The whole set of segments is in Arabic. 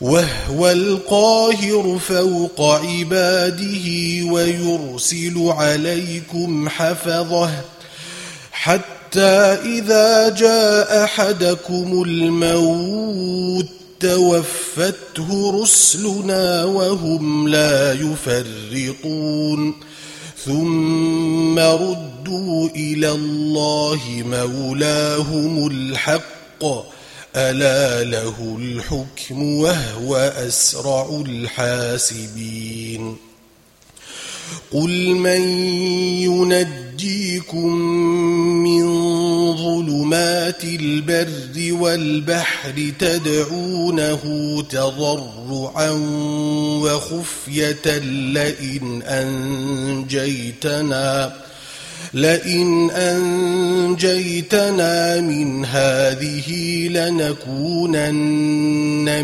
وهو القاهر فوق عباده ويرسل عليكم حفظه حتى إذا جاء أحدكم الموت توفته رسلنا وهم لا يفرطون ثم ردوا إلى الله مولاهم الحق ألا له الحكم وهو أسرع الحاسبين. قل من ينجيكم من ظلمات البر والبحر تدعونه تضرعا وخفية لئن أنجيتنا. لئن أنجيتنا من هذه لنكونن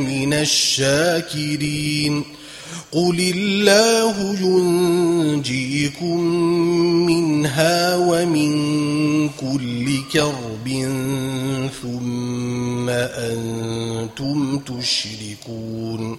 من الشاكرين. قل الله ينجيكم منها ومن كل كرب ثم أنتم تشركون.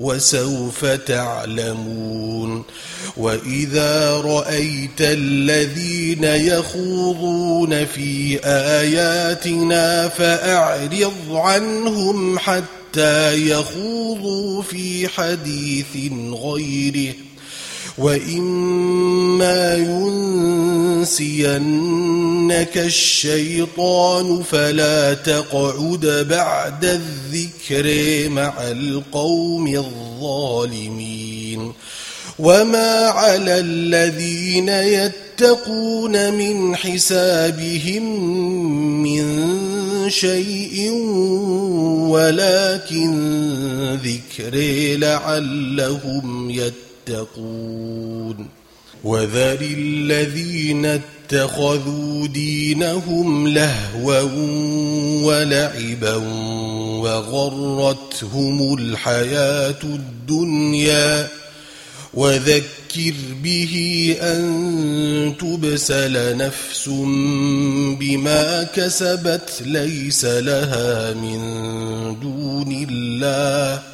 وسوف تعلمون. وإذا رأيت الذين يخوضون في آياتنا فأعرض عنهم حتى حتى يخوضوا في حديث غيره. وإما ينسينك الشيطان فلا تقعد بعد الذكر مع القوم الظالمين وما على الذين يتقون من حسابهم من شيء ولكن ذكري لعلهم يتقون وذر الذين اتخذوا دينهم لهوا ولعبا وغرتهم الحياة الدنيا. وذكر به أن تبسل نفس بما كسبت ليس لها من دون الله.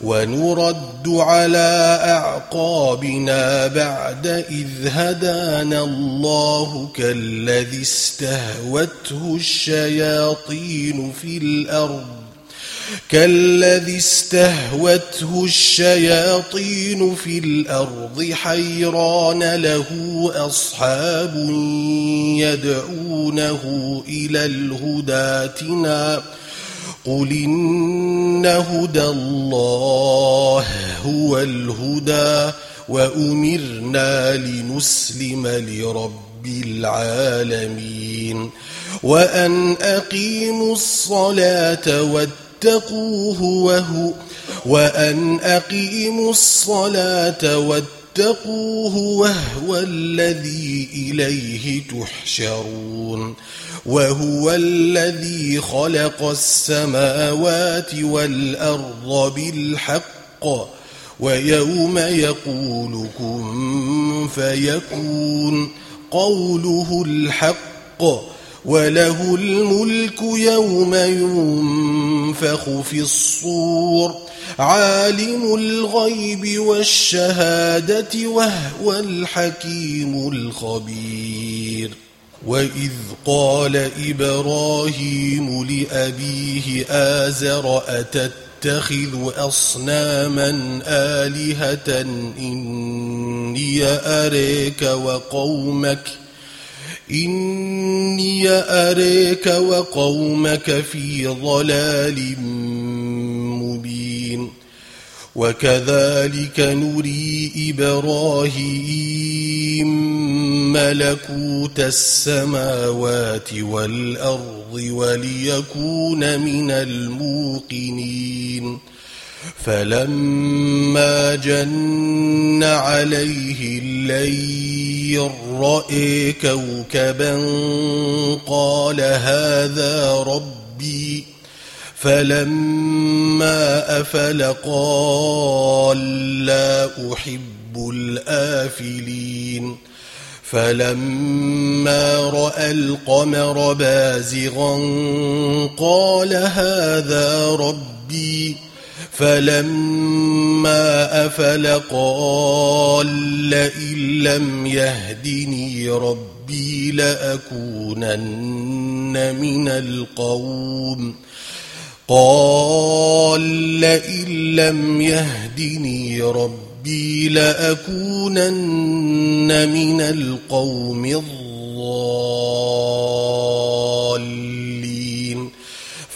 ونرد على أعقابنا بعد إذ هدانا الله كالذي استهوته الشياطين في الأرض كالذي استهوته الشياطين في الأرض حيران له أصحاب يدعونه إلى الهداتنا قل إن هدى الله هو الهدى وأمرنا لنسلم لرب العالمين وأن أقيموا الصلاة واتقوه وهو وأن أقيموا الصلاة واتقوه وهو الذي إليه تحشرون وهو الذي خلق السماوات والأرض بالحق ويوم يقول كن فيكون قوله الحق وله الملك يوم ينفخ في الصور. عالم الغيب والشهادة وهو الحكيم الخبير. وإذ قال إبراهيم لأبيه آزر أتتخذ أصناما آلهة إني أريك وقومك إني أريك وقومك في ضلال مبين. وكذلك نري إبراهيم ملكوت السماوات والأرض وليكون من الموقنين. فلما جن عليه الليل رأي كوكبا قال هذا ربي. فلما أفل قال لا أحب الآفلين. فلما رأى القمر بازغا قال هذا ربي. فلما أفل قال لئن لم يهدني ربي لأكونن من القوم. قال لئن لم يهدني ربي لأكونن من القوم الضالين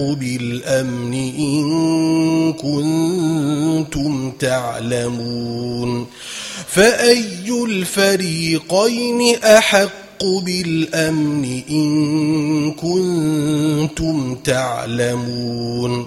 بالأمن إن كنتم تعلمون فأي الفريقين أحق بالأمن إن كنتم تعلمون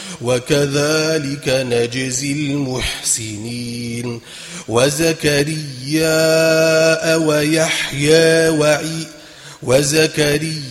وكذلك نجزي المحسنين وزكريا ويحيى وعي وزكريا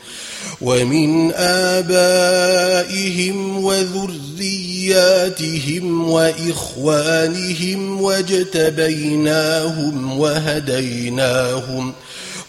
ومن آبائهم وذرياتهم وإخوانهم واجتبيناهم وهديناهم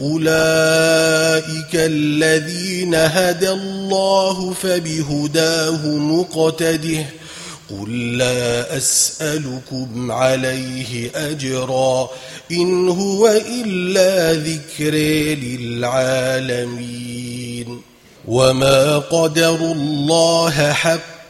أولئك الذين هدى الله فبهداه مقتده. قل لا أسألكم عليه أجرا إن هو إلا ذكر للعالمين. وما قدر الله حق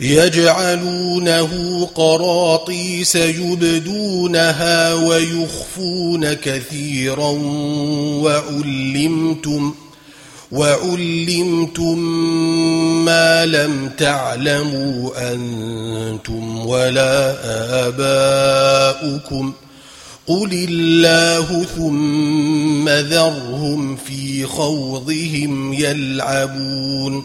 يجعلونه قراطيس يبدونها ويخفون كثيرا وعلمتم وعلمتم ما لم تعلموا أنتم ولا آباؤكم. قل الله ثم ذرهم في خوضهم يلعبون.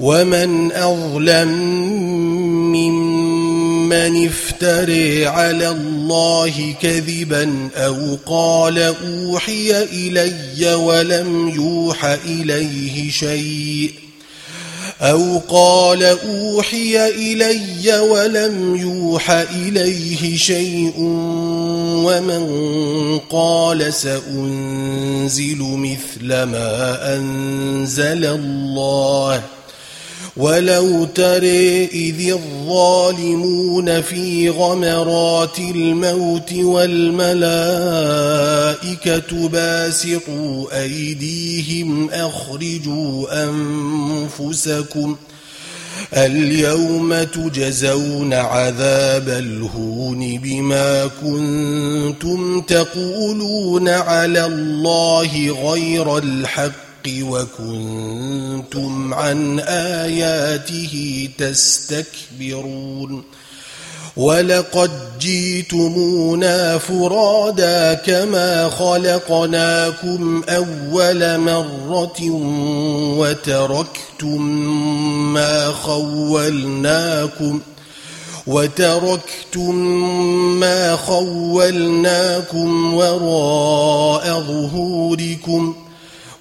ومن أظلم ممن افتري على الله كذبا أو قال أوحي إلي ولم يوح إليه شيء أو قال أوحي إلي ولم يوح إليه شيء ومن قال سأنزل مثل ما أنزل الله ولو ترى إذ الظالمون في غمرات الموت والملائكة باسقوا أيديهم أخرجوا أنفسكم اليوم تجزون عذاب الهون بما كنتم تقولون على الله غير الحق وكنتم عن آياته تستكبرون ولقد جيتمونا فرادا كما خلقناكم أول مرة وتركتم ما خولناكم وتركتم ما خولناكم وراء ظهوركم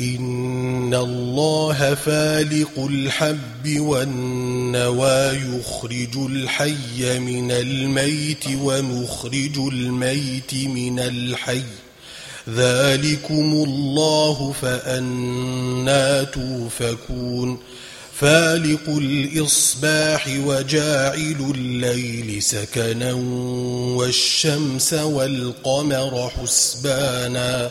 إن الله فالق الحب والنوى يخرج الحي من الميت ومخرج الميت من الحي ذلكم الله فأنا توفكون فالق الإصباح وجاعل الليل سكنا والشمس والقمر حسبانا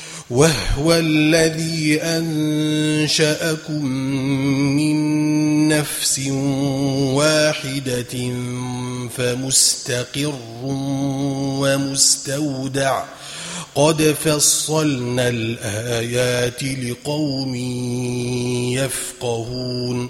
وهو الذي أنشأكم من نفس واحدة فمستقر ومستودع. قد فصلنا الآيات لقوم يفقهون.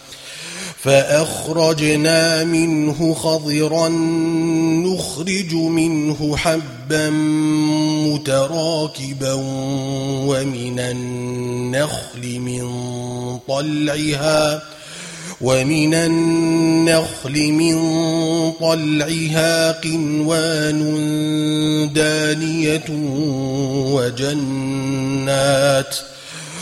فأخرجنا منه خضرا نخرج منه حبا متراكبا ومن النخل من طلعها ومن النخل من طلعها قنوان دانية وجنات.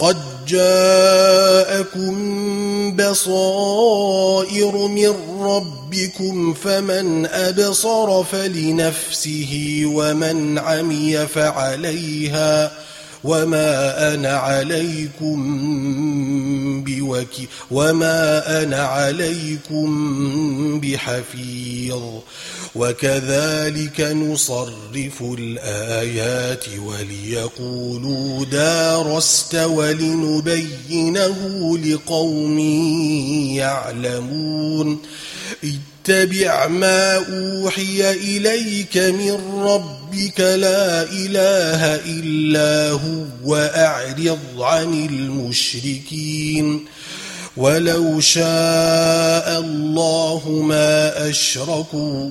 قد جاءكم بصائر من ربكم فمن أبصر فلنفسه ومن عمي فعليها وما أنا عليكم بوكي وما أنا عليكم بحفيظ وكذلك نصرف الآيات وليقولوا دارست ولنبينه لقوم يعلمون. اتبع ما أوحي إليك من ربك لا إله إلا هو وأعرض عن المشركين. ولو شاء الله ما أشركوا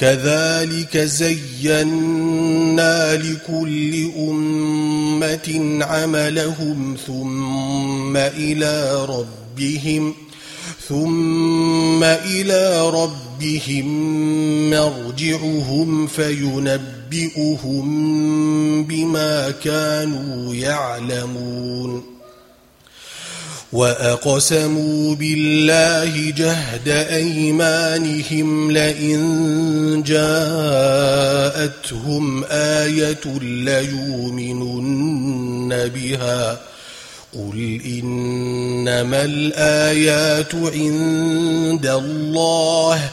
كذلك زينا لكل أمة عملهم ثم إلى ربهم ثم إلى ربهم مرجعهم فينبئهم بما كانوا يعلمون وأقسموا بالله جهد أيمانهم لئن جاءتهم آية ليؤمنن بها. قل إنما الآيات عند الله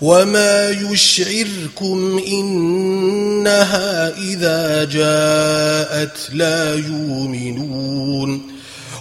وما يشعركم إنها إذا جاءت لا يؤمنون.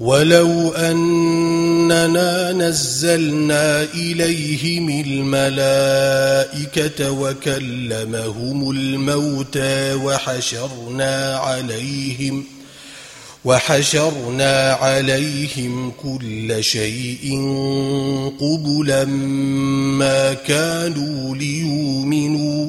ولو أننا نزلنا إليهم الملائكة وكلمهم الموتى وحشرنا عليهم وحشرنا عليهم كل شيء قبلا ما كانوا ليؤمنوا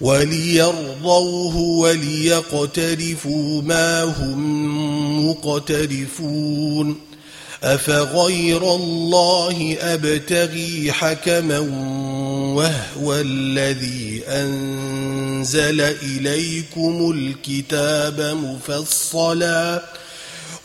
وليرضوه وليقترفوا ما هم مقترفون أفغير الله أبتغي حكما وهو الذي أنزل إليكم الكتاب مفصلا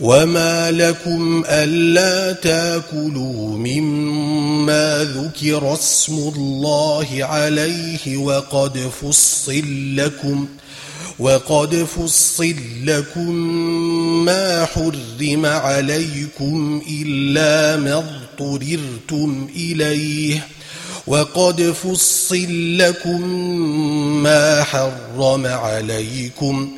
وما لكم ألا تاكلوا مما ذكر اسم الله عليه وقد فصل لكم وقد فصل لكم ما حرم عليكم إلا ما اضطررتم إليه وقد فصل لكم ما حرم عليكم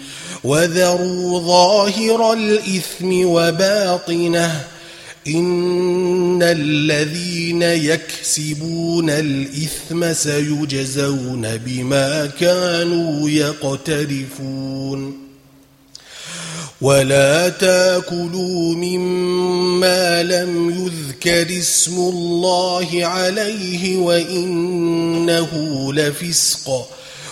وذروا ظاهر الإثم وباطنه إن الذين يكسبون الإثم سيجزون بما كانوا يقترفون. ولا تاكلوا مما لم يذكر اسم الله عليه وإنه لفسق.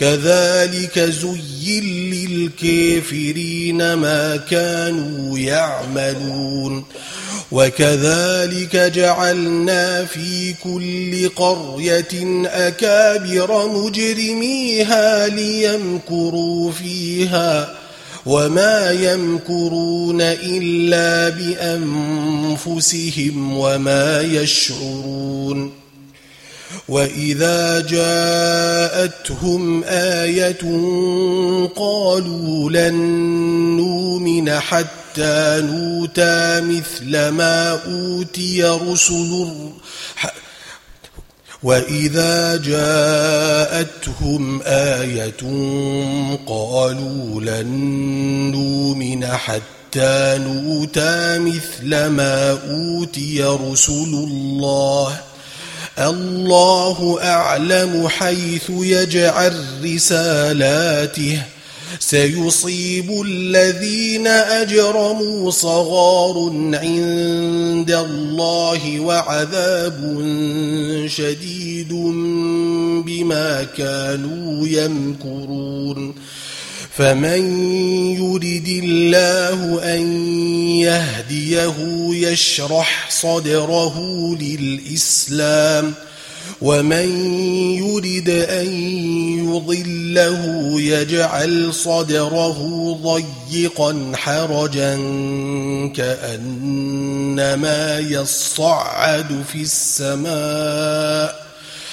كذلك زين للكافرين ما كانوا يعملون وكذلك جعلنا في كل قرية أكابر مجرميها ليمكروا فيها وما يمكرون إلا بأنفسهم وما يشعرون وإذا جاءتهم آية قالوا لن نؤمن حتى نوتى مثل ما أوتي رسل وإذا جاءتهم آية قالوا لن نؤمن حتى نوتى مثل ما أوتي رسل الله الله أعلم حيث يجعل رسالاته. سيصيب الذين أجرموا صغار عند الله وعذاب شديد بما كانوا يمكرون. فمن يرد الله أن يهديه يشرح صدره للإسلام ومن يرد أن يضله يجعل صدره ضيقا حرجا كأنما يصعد في السماء.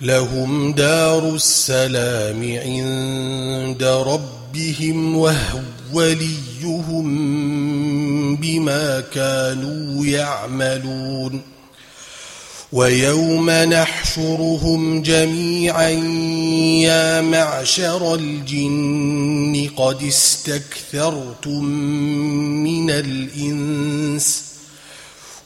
لهم دار السلام عند ربهم وهو وليهم بما كانوا يعملون. ويوم نحشرهم جميعا يا معشر الجن قد استكثرتم من الإنس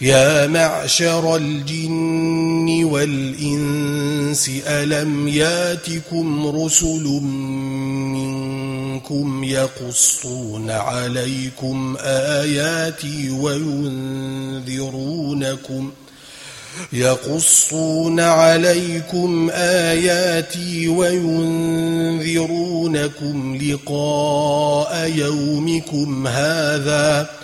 يا معشر الجن والإنس ألم ياتكم رسل منكم يقصون عليكم آياتي وينذرونكم يقصون عليكم آياتي وينذرونكم لقاء يومكم هذا ۖ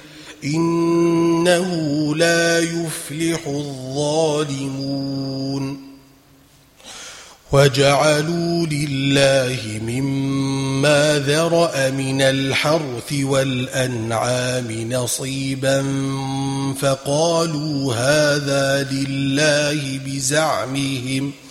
إنه لا يفلح الظالمون. وجعلوا لله مما ذرأ من الحرث والأنعام نصيبا فقالوا هذا لله بزعمهم ۖ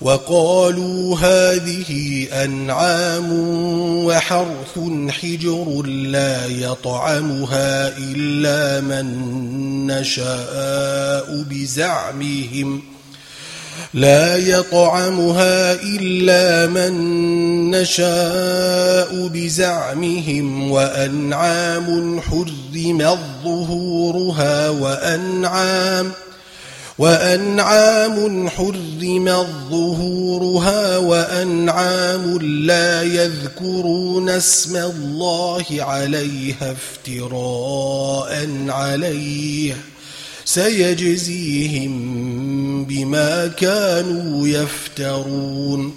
وقالوا هذه أنعام وحرث حجر لا يطعمها إلا من نشاء بزعمهم. لا يطعمها إلا من نشاء بزعمهم وأنعام حرم ظهورها وأنعام وأنعام حرم ظهورها وأنعام لا يذكرون اسم الله عليها افتراء عليه سيجزيهم بما كانوا يفترون